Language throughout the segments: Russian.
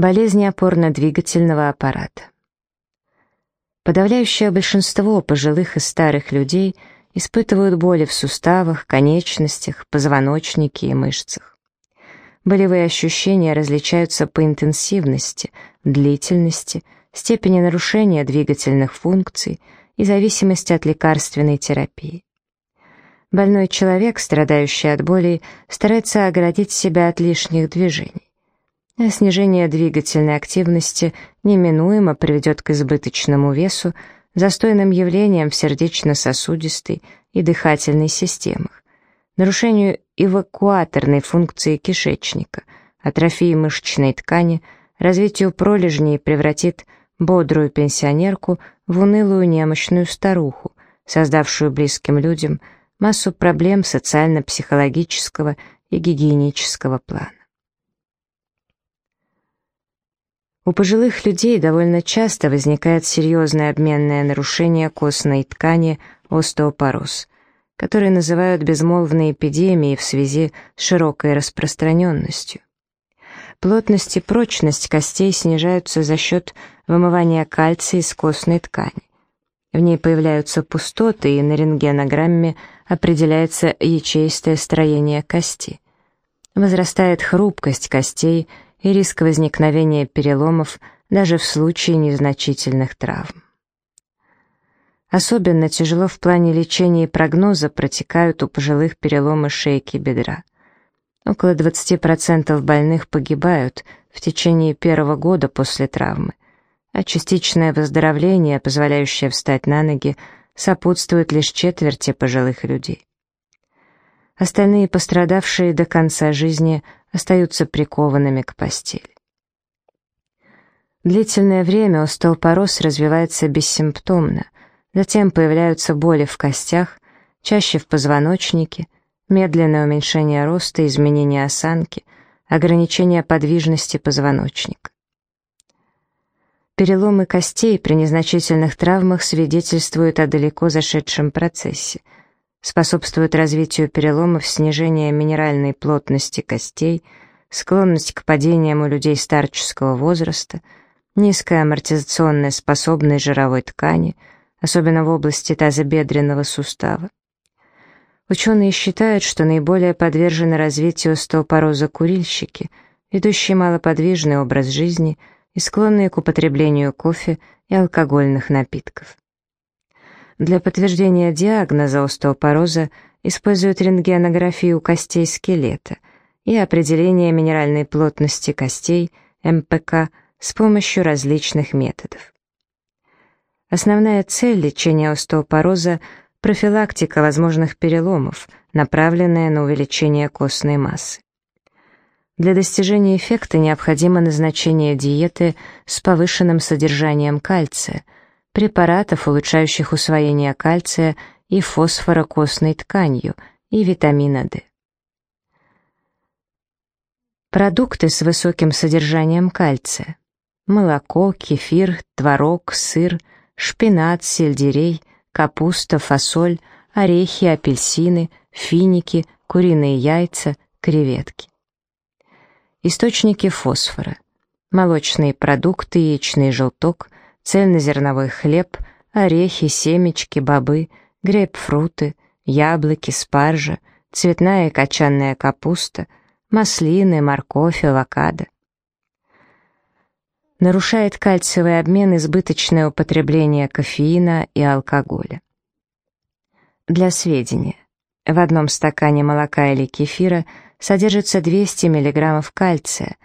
Болезни опорно-двигательного аппарата. Подавляющее большинство пожилых и старых людей испытывают боли в суставах, конечностях, позвоночнике и мышцах. Болевые ощущения различаются по интенсивности, длительности, степени нарушения двигательных функций и зависимости от лекарственной терапии. Больной человек, страдающий от боли, старается оградить себя от лишних движений. А снижение двигательной активности неминуемо приведет к избыточному весу, застойным явлениям в сердечно-сосудистой и дыхательной системах, нарушению эвакуаторной функции кишечника, атрофии мышечной ткани, развитию пролежней превратит бодрую пенсионерку в унылую немощную старуху, создавшую близким людям массу проблем социально-психологического и гигиенического плана. У пожилых людей довольно часто возникает серьезное обменное нарушение костной ткани остеопороз, которые называют безмолвной эпидемией в связи с широкой распространенностью. Плотность и прочность костей снижаются за счет вымывания кальция из костной ткани. В ней появляются пустоты, и на рентгенограмме определяется ячеистое строение кости. Возрастает хрупкость костей и риск возникновения переломов даже в случае незначительных травм. Особенно тяжело в плане лечения и прогноза протекают у пожилых переломы шейки бедра. Около 20% больных погибают в течение первого года после травмы, а частичное выздоровление, позволяющее встать на ноги, сопутствует лишь четверти пожилых людей. Остальные пострадавшие до конца жизни остаются прикованными к постели. Длительное время остеопороз развивается бессимптомно – Затем появляются боли в костях, чаще в позвоночнике, медленное уменьшение роста, изменение осанки, ограничение подвижности позвоночника. Переломы костей при незначительных травмах свидетельствуют о далеко зашедшем процессе, способствуют развитию переломов снижение минеральной плотности костей, склонность к падениям у людей старческого возраста, низкая амортизационная способность жировой ткани – особенно в области тазобедренного сустава. Ученые считают, что наиболее подвержены развитию остеопороза курильщики, ведущие малоподвижный образ жизни и склонные к употреблению кофе и алкогольных напитков. Для подтверждения диагноза остеопороза используют рентгенографию костей скелета и определение минеральной плотности костей, МПК, с помощью различных методов. Основная цель лечения остеопороза – профилактика возможных переломов, направленная на увеличение костной массы. Для достижения эффекта необходимо назначение диеты с повышенным содержанием кальция, препаратов, улучшающих усвоение кальция и фосфора костной тканью и витамина D. Продукты с высоким содержанием кальция. Молоко, кефир, творог, сыр – шпинат, сельдерей, капуста, фасоль, орехи, апельсины, финики, куриные яйца, креветки. Источники фосфора. Молочные продукты, яичный желток, цельнозерновой хлеб, орехи, семечки, бобы, грейпфруты, яблоки, спаржа, цветная и качанная капуста, маслины, морковь, авокадо. Нарушает кальциевый обмен избыточное употребление кофеина и алкоголя. Для сведения, в одном стакане молока или кефира содержится 200 мг кальция,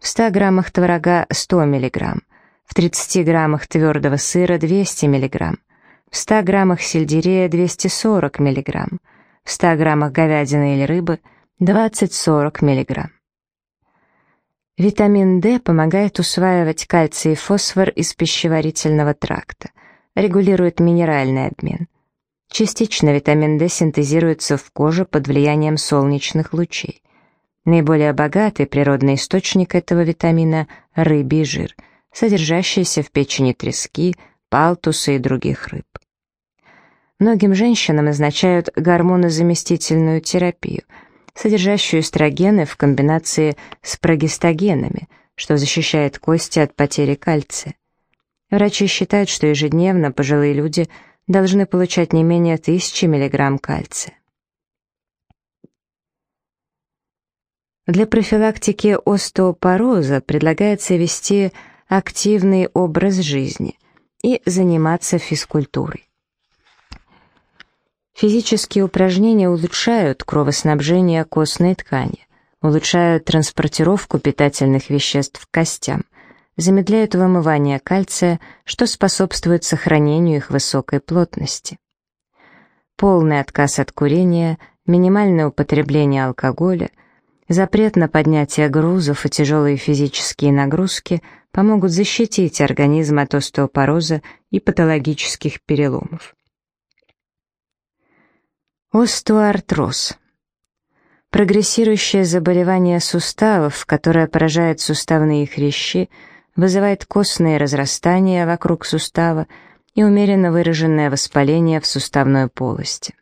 в 100 граммах творога 100 мг, в 30 граммах твердого сыра 200 мг, в 100 граммах сельдерея 240 мг, в 100 граммах говядины или рыбы 20-40 мг. Витамин D помогает усваивать кальций и фосфор из пищеварительного тракта, регулирует минеральный обмен. Частично витамин D синтезируется в коже под влиянием солнечных лучей. Наиболее богатый природный источник этого витамина – рыбий жир, содержащийся в печени трески, палтуса и других рыб. Многим женщинам назначают гормонозаместительную терапию – содержащую эстрогены в комбинации с прогестагенами, что защищает кости от потери кальция. Врачи считают, что ежедневно пожилые люди должны получать не менее 1000 мг кальция. Для профилактики остеопороза предлагается вести активный образ жизни и заниматься физкультурой. Физические упражнения улучшают кровоснабжение костной ткани, улучшают транспортировку питательных веществ к костям, замедляют вымывание кальция, что способствует сохранению их высокой плотности. Полный отказ от курения, минимальное употребление алкоголя, запрет на поднятие грузов и тяжелые физические нагрузки помогут защитить организм от остеопороза и патологических переломов. Остеоартроз. Прогрессирующее заболевание суставов, которое поражает суставные хрящи, вызывает костные разрастания вокруг сустава и умеренно выраженное воспаление в суставной полости.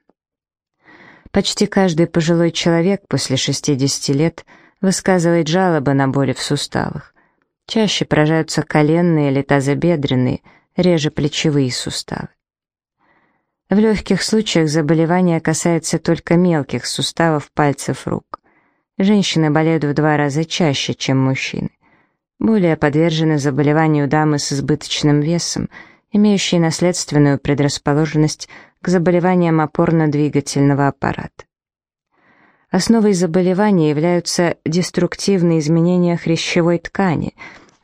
Почти каждый пожилой человек после 60 лет высказывает жалобы на боли в суставах. Чаще поражаются коленные или тазобедренные, реже плечевые суставы. В легких случаях заболевание касается только мелких суставов пальцев рук. Женщины болеют в два раза чаще, чем мужчины. Более подвержены заболеванию дамы с избыточным весом, имеющие наследственную предрасположенность к заболеваниям опорно-двигательного аппарата. Основой заболевания являются деструктивные изменения хрящевой ткани,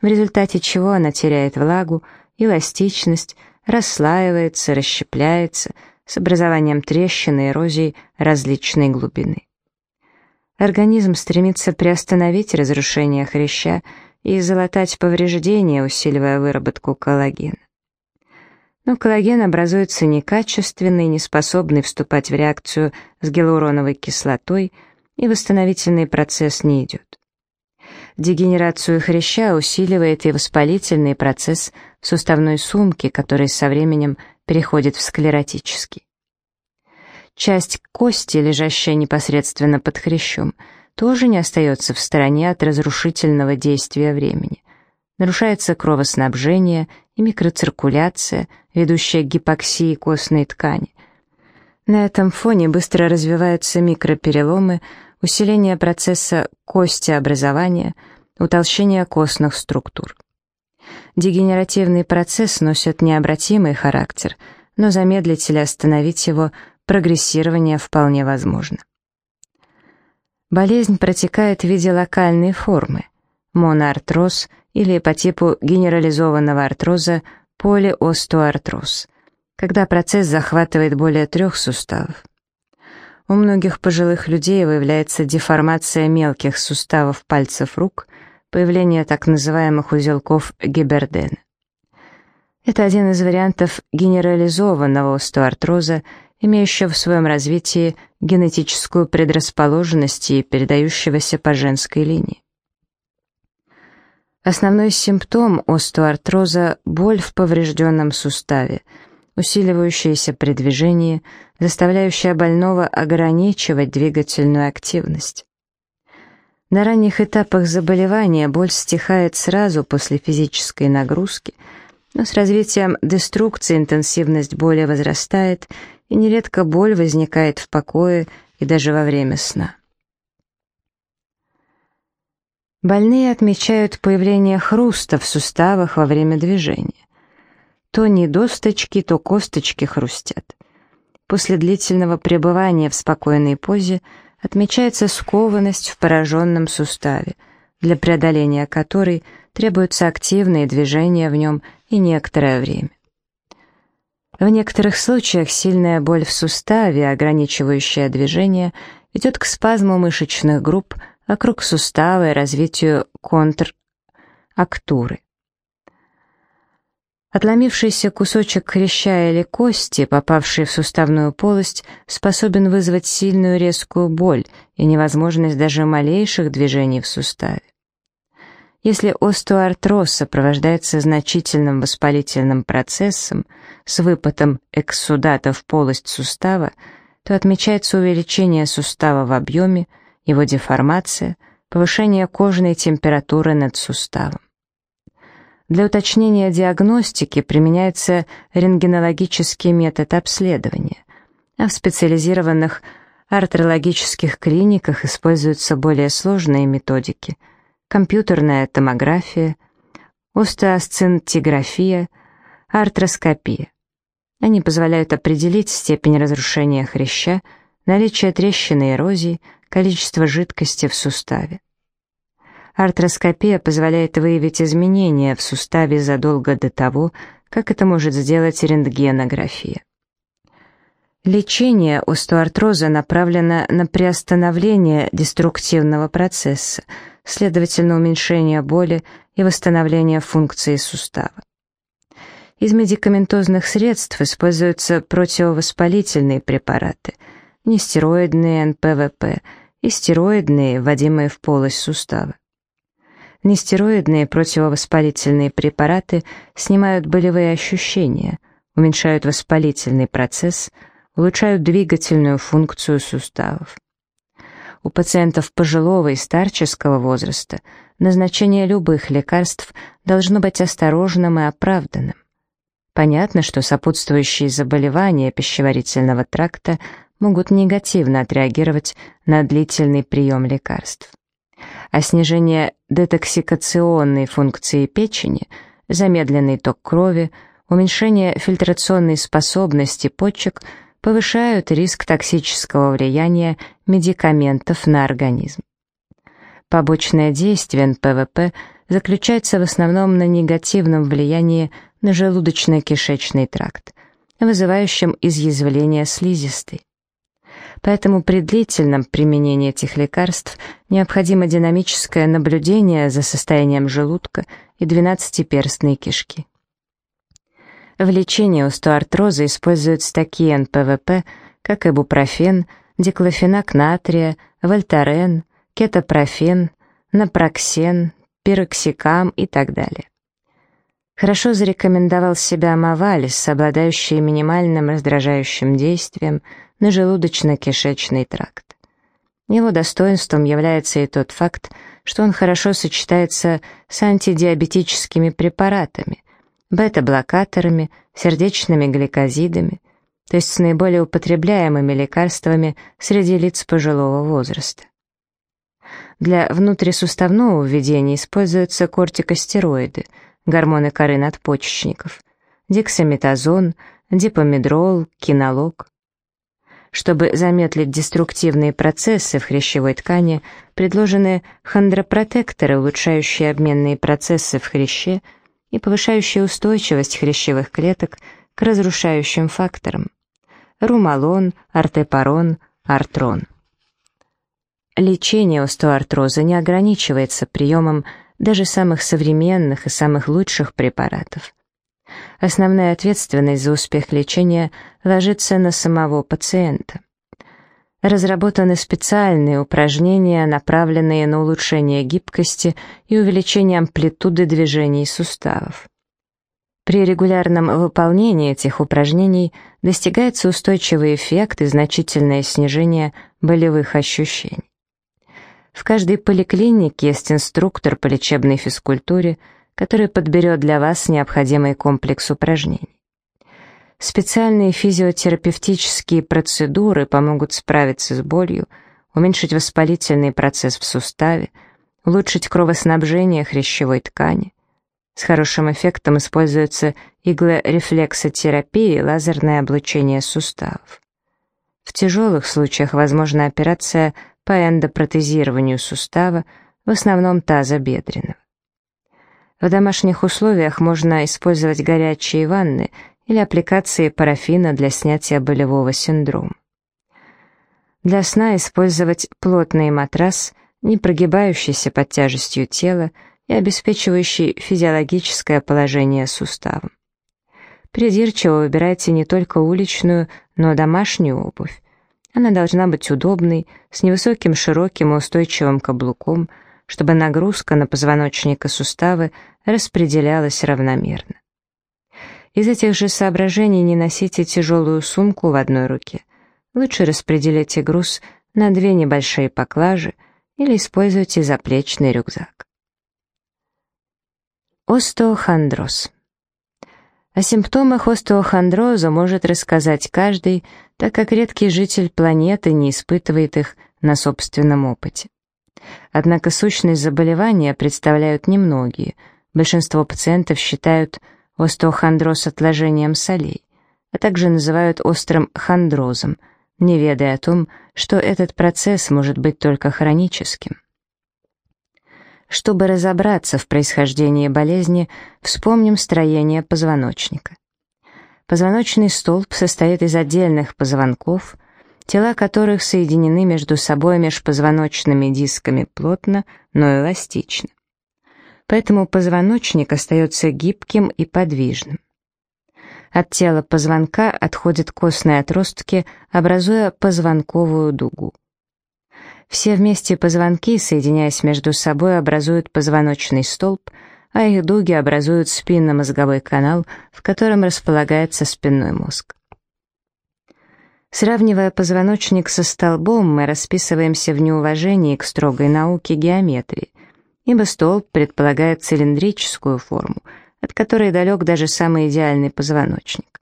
в результате чего она теряет влагу, эластичность, расслаивается, расщепляется с образованием трещин и эрозий различной глубины. Организм стремится приостановить разрушение хряща и залатать повреждения, усиливая выработку коллагена. Но коллаген образуется некачественный, неспособный вступать в реакцию с гиалуроновой кислотой, и восстановительный процесс не идет. Дегенерацию хряща усиливает и воспалительный процесс в суставной сумке, который со временем переходит в склеротический. Часть кости, лежащая непосредственно под хрящом, тоже не остается в стороне от разрушительного действия времени. Нарушается кровоснабжение и микроциркуляция, ведущая к гипоксии костной ткани. На этом фоне быстро развиваются микропереломы, усиление процесса костеобразования, утолщение костных структур. Дегенеративный процесс носит необратимый характер, но замедлить или остановить его прогрессирование вполне возможно. Болезнь протекает в виде локальной формы – моноартроз или по типу генерализованного артроза полиостеоартроз, когда процесс захватывает более трех суставов. У многих пожилых людей выявляется деформация мелких суставов пальцев рук, появление так называемых узелков Гибердена. Это один из вариантов генерализованного остеоартроза, имеющего в своем развитии генетическую предрасположенность и передающегося по женской линии. Основной симптом остеоартроза – боль в поврежденном суставе – усиливающаяся при движении, заставляющая больного ограничивать двигательную активность. На ранних этапах заболевания боль стихает сразу после физической нагрузки, но с развитием деструкции интенсивность боли возрастает, и нередко боль возникает в покое и даже во время сна. Больные отмечают появление хруста в суставах во время движения. То не досточки, то косточки хрустят. После длительного пребывания в спокойной позе отмечается скованность в пораженном суставе, для преодоления которой требуются активные движения в нем и некоторое время. В некоторых случаях сильная боль в суставе, ограничивающая движение, ведет к спазму мышечных групп вокруг сустава и развитию контрактуры. Отломившийся кусочек хряща или кости, попавший в суставную полость, способен вызвать сильную резкую боль и невозможность даже малейших движений в суставе. Если остеоартроз сопровождается значительным воспалительным процессом с выпотом экссудата в полость сустава, то отмечается увеличение сустава в объеме, его деформация, повышение кожной температуры над суставом. Для уточнения диагностики применяется рентгенологический метод обследования, а в специализированных артрологических клиниках используются более сложные методики – компьютерная томография, остеосцинтиграфия, артроскопия. Они позволяют определить степень разрушения хряща, наличие трещины эрозии, количество жидкости в суставе. Артроскопия позволяет выявить изменения в суставе задолго до того, как это может сделать рентгенография. Лечение остеоартроза направлено на приостановление деструктивного процесса, следовательно, уменьшение боли и восстановление функции сустава. Из медикаментозных средств используются противовоспалительные препараты, нестероидные НПВП и стероидные, вводимые в полость сустава. Нестероидные противовоспалительные препараты снимают болевые ощущения, уменьшают воспалительный процесс, улучшают двигательную функцию суставов. У пациентов пожилого и старческого возраста назначение любых лекарств должно быть осторожным и оправданным. Понятно, что сопутствующие заболевания пищеварительного тракта могут негативно отреагировать на длительный прием лекарств а снижение детоксикационной функции печени, замедленный ток крови, уменьшение фильтрационной способности почек повышают риск токсического влияния медикаментов на организм. Побочное действие НПВП заключается в основном на негативном влиянии на желудочно-кишечный тракт, вызывающем изъязвление слизистой. Поэтому при длительном применении этих лекарств необходимо динамическое наблюдение за состоянием желудка и двенадцатиперстной кишки. В лечении остеоартроза используются такие НПВП, как ибупрофен, диклофенак натрия, вольтарен, кетопрофен, напроксен, пироксикам и так далее. Хорошо зарекомендовал себя Мавалис, обладающий минимальным раздражающим действием на желудочно-кишечный тракт. Его достоинством является и тот факт, что он хорошо сочетается с антидиабетическими препаратами, бета-блокаторами, сердечными гликозидами, то есть с наиболее употребляемыми лекарствами среди лиц пожилого возраста. Для внутрисуставного введения используются кортикостероиды – гормоны коры надпочечников, дексаметазон, дипомедрол, кинолог. Чтобы замедлить деструктивные процессы в хрящевой ткани, предложены хондропротекторы, улучшающие обменные процессы в хряще и повышающие устойчивость хрящевых клеток к разрушающим факторам. Румалон, артепарон, артрон. Лечение остеоартроза не ограничивается приемом даже самых современных и самых лучших препаратов. Основная ответственность за успех лечения ложится на самого пациента. Разработаны специальные упражнения, направленные на улучшение гибкости и увеличение амплитуды движений суставов. При регулярном выполнении этих упражнений достигается устойчивый эффект и значительное снижение болевых ощущений. В каждой поликлинике есть инструктор по лечебной физкультуре, который подберет для вас необходимый комплекс упражнений. Специальные физиотерапевтические процедуры помогут справиться с болью, уменьшить воспалительный процесс в суставе, улучшить кровоснабжение хрящевой ткани. С хорошим эффектом используются иглорефлексотерапия и лазерное облучение суставов. В тяжелых случаях возможна операция по эндопротезированию сустава, в основном тазобедренного. В домашних условиях можно использовать горячие ванны или аппликации парафина для снятия болевого синдрома. Для сна использовать плотный матрас, не прогибающийся под тяжестью тела и обеспечивающий физиологическое положение суставом. Придирчиво выбирайте не только уличную, но и домашнюю обувь. Она должна быть удобной, с невысоким широким и устойчивым каблуком, чтобы нагрузка на позвоночник и суставы распределялась равномерно. Из этих же соображений не носите тяжелую сумку в одной руке. Лучше распределите груз на две небольшие поклажи или используйте заплечный рюкзак. Остеохондроз. О симптомах остеохондроза может рассказать каждый, так как редкий житель планеты не испытывает их на собственном опыте. Однако сущность заболевания представляют немногие. Большинство пациентов считают остеохондроз отложением солей, а также называют острым хондрозом, не ведая о том, что этот процесс может быть только хроническим. Чтобы разобраться в происхождении болезни, вспомним строение позвоночника. Позвоночный столб состоит из отдельных позвонков, тела которых соединены между собой межпозвоночными дисками плотно, но эластично. Поэтому позвоночник остается гибким и подвижным. От тела позвонка отходят костные отростки, образуя позвонковую дугу. Все вместе позвонки, соединяясь между собой, образуют позвоночный столб, а их дуги образуют спинномозговой канал, в котором располагается спинной мозг. Сравнивая позвоночник со столбом, мы расписываемся в неуважении к строгой науке геометрии, ибо столб предполагает цилиндрическую форму, от которой далек даже самый идеальный позвоночник.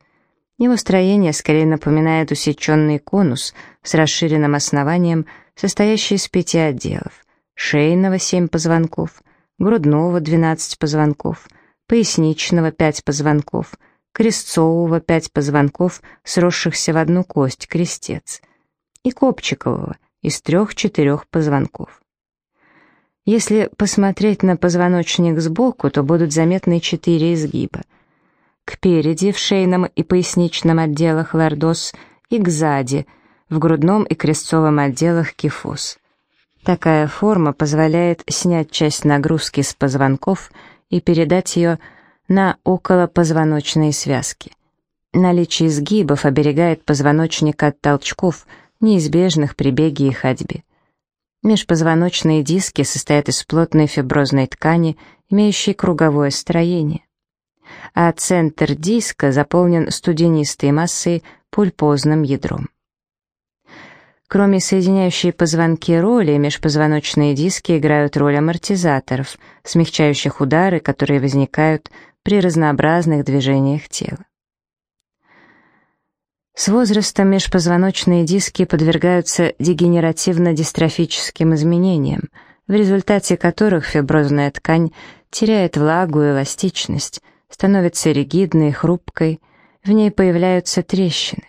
Его строение скорее напоминает усеченный конус с расширенным основанием, состоящий из пяти отделов. Шейного — семь позвонков, грудного — двенадцать позвонков, поясничного — пять позвонков, крестцового — пять позвонков, сросшихся в одну кость, крестец, и копчикового — из трех-четырех позвонков. Если посмотреть на позвоночник сбоку, то будут заметны четыре изгиба. Кпереди, в шейном и поясничном отделах лордоз, и кзади, в грудном и крестцовом отделах кифоз. Такая форма позволяет снять часть нагрузки с позвонков и передать ее на околопозвоночные связки. Наличие изгибов оберегает позвоночник от толчков, неизбежных при беге и ходьбе. Межпозвоночные диски состоят из плотной фиброзной ткани, имеющей круговое строение. А центр диска заполнен студенистой массой пульпозным ядром. Кроме соединяющей позвонки роли, межпозвоночные диски играют роль амортизаторов, смягчающих удары, которые возникают при разнообразных движениях тела. С возрастом межпозвоночные диски подвергаются дегенеративно-дистрофическим изменениям, в результате которых фиброзная ткань теряет влагу и эластичность, становится ригидной, хрупкой, в ней появляются трещины.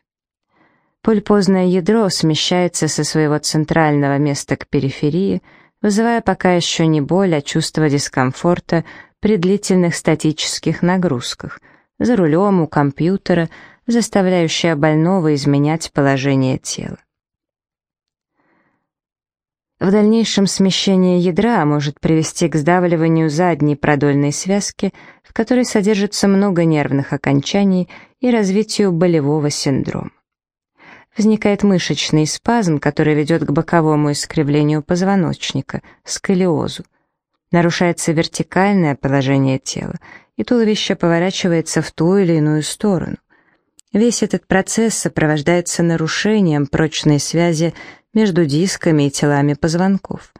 Пульпозное ядро смещается со своего центрального места к периферии, вызывая пока еще не боль, а чувство дискомфорта при длительных статических нагрузках, за рулем, у компьютера, заставляющая больного изменять положение тела. В дальнейшем смещение ядра может привести к сдавливанию задней продольной связки, в которой содержится много нервных окончаний и развитию болевого синдрома. Возникает мышечный спазм, который ведет к боковому искривлению позвоночника, сколиозу. Нарушается вертикальное положение тела, и туловище поворачивается в ту или иную сторону. Весь этот процесс сопровождается нарушением прочной связи между дисками и телами позвонков.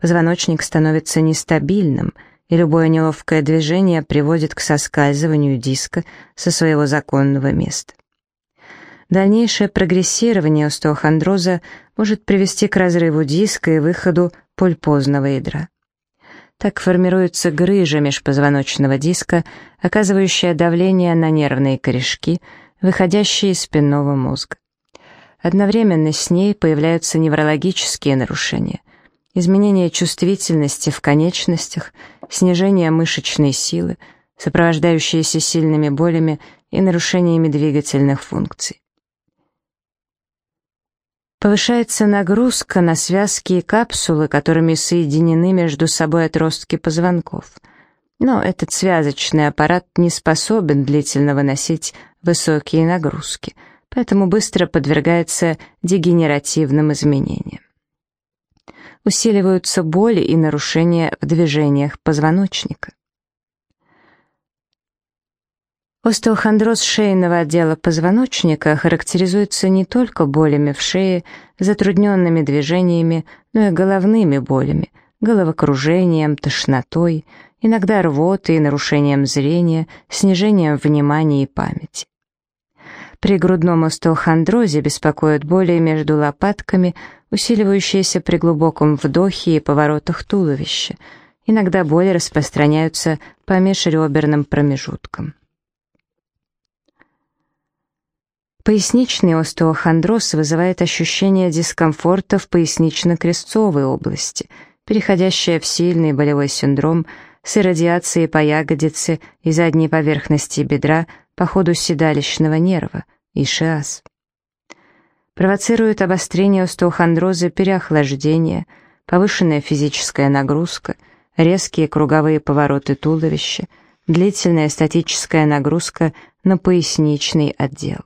Позвоночник становится нестабильным, и любое неловкое движение приводит к соскальзыванию диска со своего законного места. Дальнейшее прогрессирование остеохондроза может привести к разрыву диска и выходу пульпозного ядра. Так формируется грыжа межпозвоночного диска, оказывающая давление на нервные корешки, выходящие из спинного мозга. Одновременно с ней появляются неврологические нарушения, изменение чувствительности в конечностях, снижение мышечной силы, сопровождающиеся сильными болями и нарушениями двигательных функций. Повышается нагрузка на связки и капсулы, которыми соединены между собой отростки позвонков. Но этот связочный аппарат не способен длительно выносить высокие нагрузки, поэтому быстро подвергается дегенеративным изменениям. Усиливаются боли и нарушения в движениях позвоночника. Остеохондроз шейного отдела позвоночника характеризуется не только болями в шее, затрудненными движениями, но и головными болями, головокружением, тошнотой, иногда рвотой нарушением зрения, снижением внимания и памяти. При грудном остеохондрозе беспокоят боли между лопатками, усиливающиеся при глубоком вдохе и поворотах туловища. Иногда боли распространяются по межреберным промежуткам. Поясничный остеохондроз вызывает ощущение дискомфорта в пояснично-крестцовой области, переходящее в сильный болевой синдром с иррадиацией по ягодице и задней поверхности бедра по ходу седалищного нерва, ишиаз. Провоцирует обострение остеохондроза переохлаждение, повышенная физическая нагрузка, резкие круговые повороты туловища, длительная статическая нагрузка на поясничный отдел.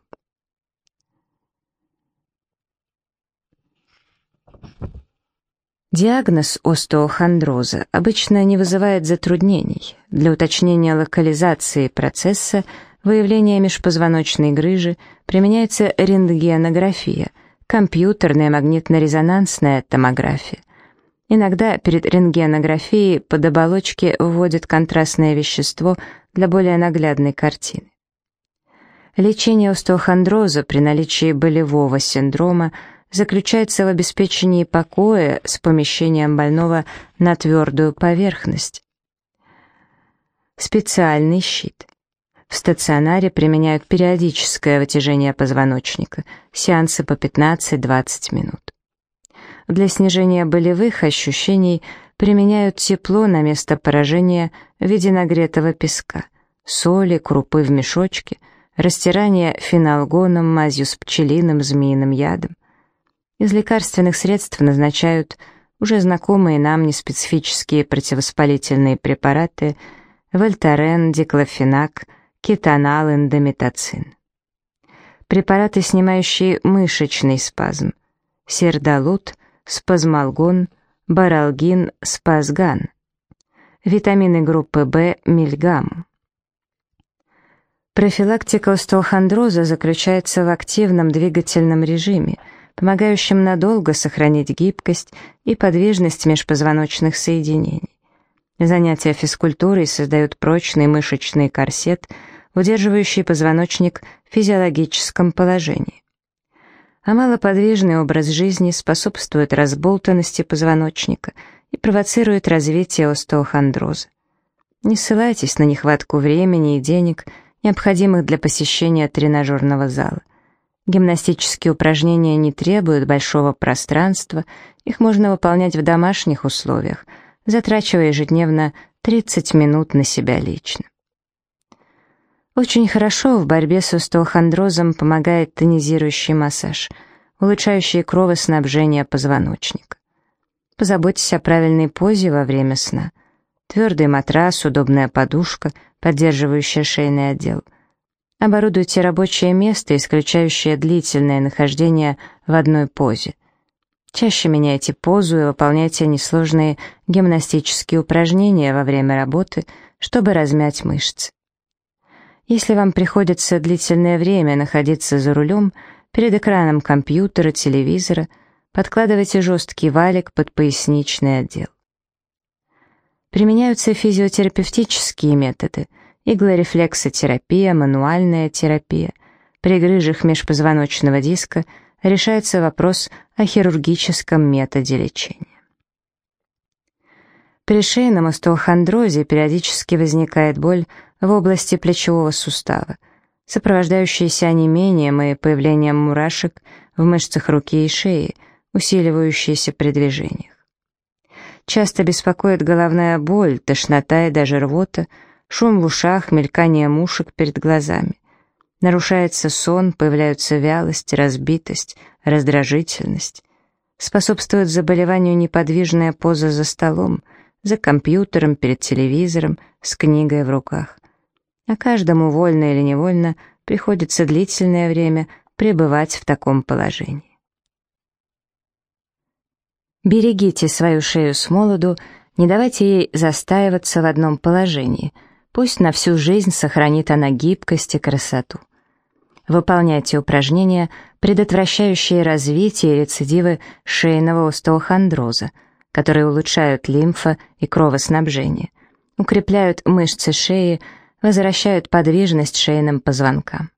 Диагноз остеохондроза обычно не вызывает затруднений. Для уточнения локализации процесса выявления межпозвоночной грыжи применяется рентгенография, компьютерная магнитно-резонансная томография. Иногда перед рентгенографией под оболочки вводят контрастное вещество для более наглядной картины. Лечение остеохондроза при наличии болевого синдрома заключается в обеспечении покоя с помещением больного на твердую поверхность. Специальный щит. В стационаре применяют периодическое вытяжение позвоночника, сеансы по 15-20 минут. Для снижения болевых ощущений применяют тепло на место поражения в виде нагретого песка, соли, крупы в мешочке, растирание фенолгоном, мазью с пчелиным, змеиным ядом. Из лекарственных средств назначают уже знакомые нам неспецифические противовоспалительные препараты вольтарен, диклофенак, кетонал, эндометацин. Препараты, снимающие мышечный спазм, сердолут, спазмалгон, баралгин, спазган. Витамины группы В, мильгам. Профилактика остеохондроза заключается в активном двигательном режиме, помогающем надолго сохранить гибкость и подвижность межпозвоночных соединений. Занятия физкультурой создают прочный мышечный корсет – удерживающий позвоночник в физиологическом положении. А малоподвижный образ жизни способствует разболтанности позвоночника и провоцирует развитие остеохондроза. Не ссылайтесь на нехватку времени и денег, необходимых для посещения тренажерного зала. Гимнастические упражнения не требуют большого пространства, их можно выполнять в домашних условиях, затрачивая ежедневно 30 минут на себя лично. Очень хорошо в борьбе с остеохондрозом помогает тонизирующий массаж, улучшающий кровоснабжение позвоночника. Позаботьтесь о правильной позе во время сна. Твердый матрас, удобная подушка, поддерживающая шейный отдел. Оборудуйте рабочее место, исключающее длительное нахождение в одной позе. Чаще меняйте позу и выполняйте несложные гимнастические упражнения во время работы, чтобы размять мышцы. Если вам приходится длительное время находиться за рулем, перед экраном компьютера, телевизора, подкладывайте жесткий валик под поясничный отдел. Применяются физиотерапевтические методы, иглорефлексотерапия, мануальная терапия. При грыжах межпозвоночного диска решается вопрос о хирургическом методе лечения. При шейном остеохондрозе периодически возникает боль в области плечевого сустава, сопровождающаяся онемением и появлением мурашек в мышцах руки и шеи, усиливающиеся при движениях. Часто беспокоит головная боль, тошнота и даже рвота, шум в ушах, мелькание мушек перед глазами. Нарушается сон, появляются вялость, разбитость, раздражительность. Способствует заболеванию неподвижная поза за столом, за компьютером, перед телевизором, с книгой в руках а каждому вольно или невольно приходится длительное время пребывать в таком положении. Берегите свою шею с молоду, не давайте ей застаиваться в одном положении, Пусть на всю жизнь сохранит она гибкость и красоту. Выполняйте упражнения, предотвращающие развитие и рецидивы шейного остеохондроза, которые улучшают лимфа и кровоснабжение, укрепляют мышцы шеи, возвращают подвижность шейным позвонкам.